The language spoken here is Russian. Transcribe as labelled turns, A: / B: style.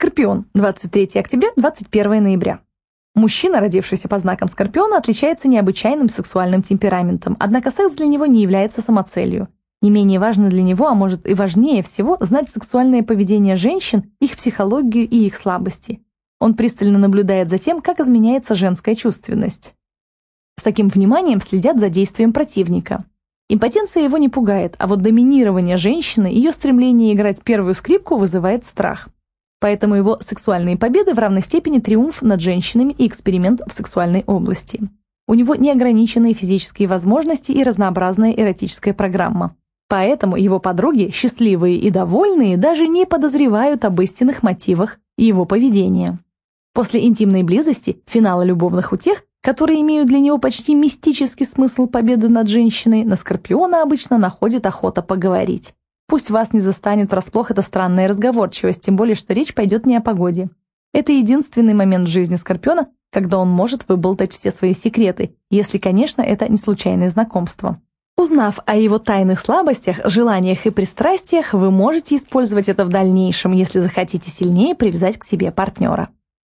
A: Скорпион, 23 октября, 21 ноября. Мужчина, родившийся по знакам Скорпиона, отличается необычайным сексуальным темпераментом, однако секс для него не является самоцелью. Не менее важно для него, а может и важнее всего, знать сексуальное поведение женщин, их психологию и их слабости. Он пристально наблюдает за тем, как изменяется женская чувственность. С таким вниманием следят за действием противника. Импотенция его не пугает, а вот доминирование женщины, ее стремление играть первую скрипку вызывает страх. Поэтому его сексуальные победы в равной степени триумф над женщинами и эксперимент в сексуальной области. У него неограниченные физические возможности и разнообразная эротическая программа. Поэтому его подруги, счастливые и довольные, даже не подозревают об истинных мотивах его поведения. После интимной близости, финала любовных утех, которые имеют для него почти мистический смысл победы над женщиной, на Скорпиона обычно находит охота поговорить. Пусть вас не застанет врасплох эта странная разговорчивость, тем более, что речь пойдет не о погоде. Это единственный момент в жизни Скорпиона, когда он может выболтать все свои секреты, если, конечно, это не случайное знакомство. Узнав о его тайных слабостях, желаниях и пристрастиях, вы можете использовать это в дальнейшем, если захотите сильнее привязать к себе партнера.